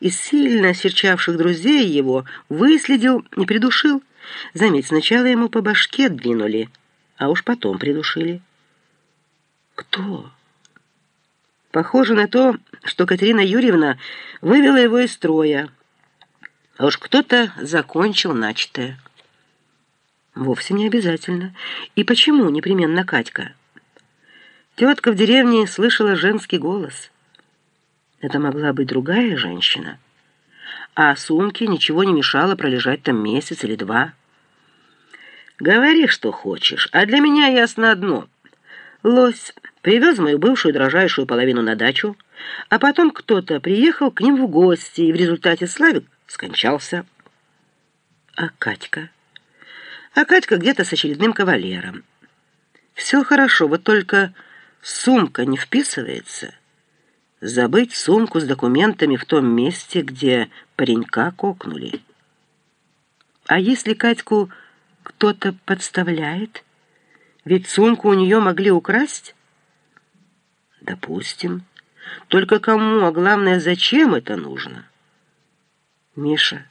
из сильно серчавших друзей его выследил и придушил. Заметь, сначала ему по башке двинули, а уж потом придушили. Кто? Похоже на то, что Катерина Юрьевна вывела его из строя. А уж кто-то закончил начатое. Вовсе не обязательно. И почему непременно Катька? Тетка в деревне слышала женский голос. Это могла быть другая женщина. А сумке ничего не мешало пролежать там месяц или два. Говори, что хочешь, а для меня ясно одно. Лось привез мою бывшую дрожайшую половину на дачу, а потом кто-то приехал к ним в гости, и в результате Славик скончался. А Катька? А Катька где-то с очередным кавалером. Все хорошо, вот только сумка не вписывается. Забыть сумку с документами в том месте, где паренька кокнули. А если Катьку кто-то подставляет? Ведь сумку у нее могли украсть? Допустим. Только кому, а главное, зачем это нужно? Миша,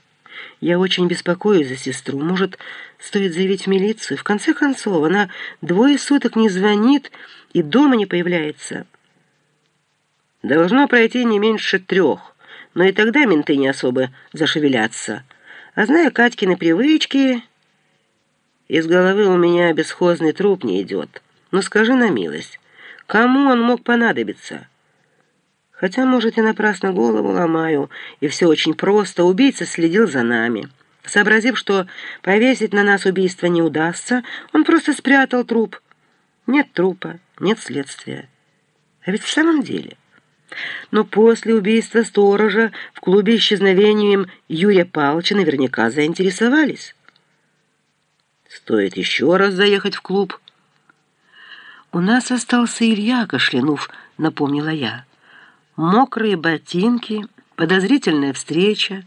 я очень беспокоюсь за сестру. Может, стоит заявить в милицию? В конце концов, она двое суток не звонит и дома не появляется. Должно пройти не меньше трех, но и тогда менты не особо зашевелятся. А зная Катькины привычки... Из головы у меня бесхозный труп не идет. Но скажи на милость, кому он мог понадобиться? Хотя, может, я напрасно голову ломаю, и все очень просто. Убийца следил за нами. Сообразив, что повесить на нас убийство не удастся, он просто спрятал труп. Нет трупа, нет следствия. А ведь в самом деле... Но после убийства сторожа в клубе исчезновением Юрия Павловича наверняка заинтересовались. Стоит еще раз заехать в клуб. «У нас остался Илья Кашлянув», — напомнила я. «Мокрые ботинки, подозрительная встреча.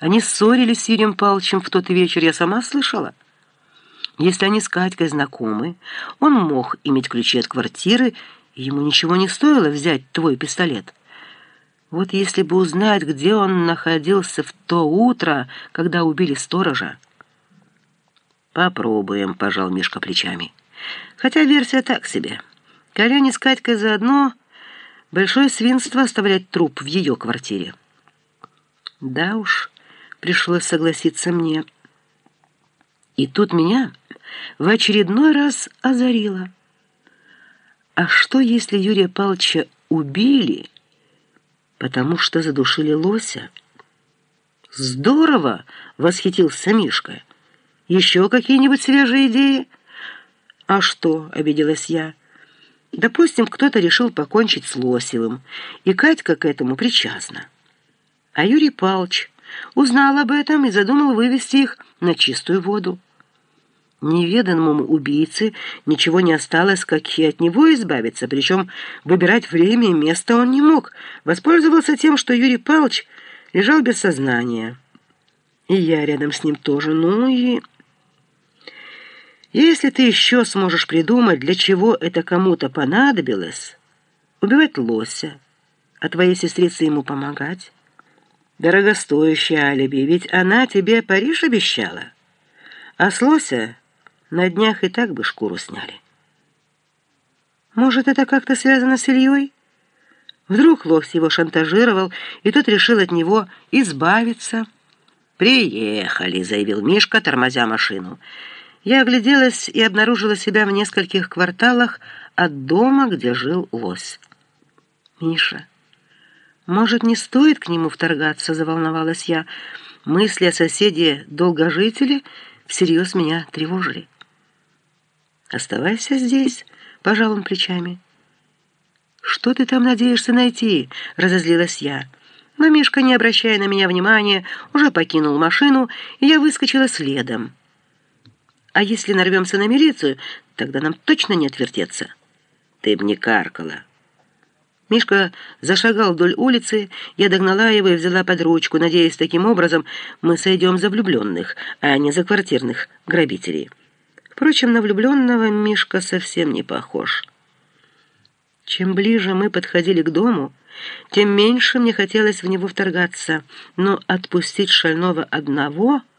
Они ссорились с Юрием Павловичем в тот вечер, я сама слышала. Если они с Катькой знакомы, он мог иметь ключи от квартиры, ему ничего не стоило взять твой пистолет. Вот если бы узнать, где он находился в то утро, когда убили сторожа». «Попробуем», — пожал Мишка плечами. «Хотя версия так себе. Коляне с Катькой заодно большое свинство оставлять труп в ее квартире». «Да уж», — пришлось согласиться мне. И тут меня в очередной раз озарило. А что, если Юрия Павловича убили, потому что задушили лося? «Здорово!» — восхитился Мишка. Еще какие-нибудь свежие идеи?» «А что?» — обиделась я. «Допустим, кто-то решил покончить с Лосевым, и Катька к этому причастна. А Юрий Павлович узнал об этом и задумал вывести их на чистую воду. Неведанному убийце ничего не осталось, как и от него избавиться, причем выбирать время и место он не мог, воспользовался тем, что Юрий Павлович лежал без сознания. И я рядом с ним тоже, ну и... Если ты еще сможешь придумать, для чего это кому-то понадобилось, убивать лося, а твоей сестрице ему помогать, дорогостоящее алиби, ведь она тебе Париж обещала, а с лося на днях и так бы шкуру сняли. Может, это как-то связано с Ильей? Вдруг лось его шантажировал, и тот решил от него избавиться. «Приехали», — заявил Мишка, тормозя машину. Я огляделась и обнаружила себя в нескольких кварталах от дома, где жил лось. «Миша, может, не стоит к нему вторгаться?» — заволновалась я. Мысли о соседе-долгожителе всерьез меня тревожили. «Оставайся здесь», — пожал он плечами. «Что ты там надеешься найти?» — разозлилась я. Но Мишка, не обращая на меня внимания, уже покинул машину, и я выскочила следом. А если нарвемся на милицию, тогда нам точно не отвертеться. Ты б не каркала. Мишка зашагал вдоль улицы, я догнала его и взяла под ручку, надеясь, таким образом мы сойдем за влюбленных, а не за квартирных грабителей. Впрочем, на влюбленного Мишка совсем не похож. Чем ближе мы подходили к дому, тем меньше мне хотелось в него вторгаться, но отпустить шального одного —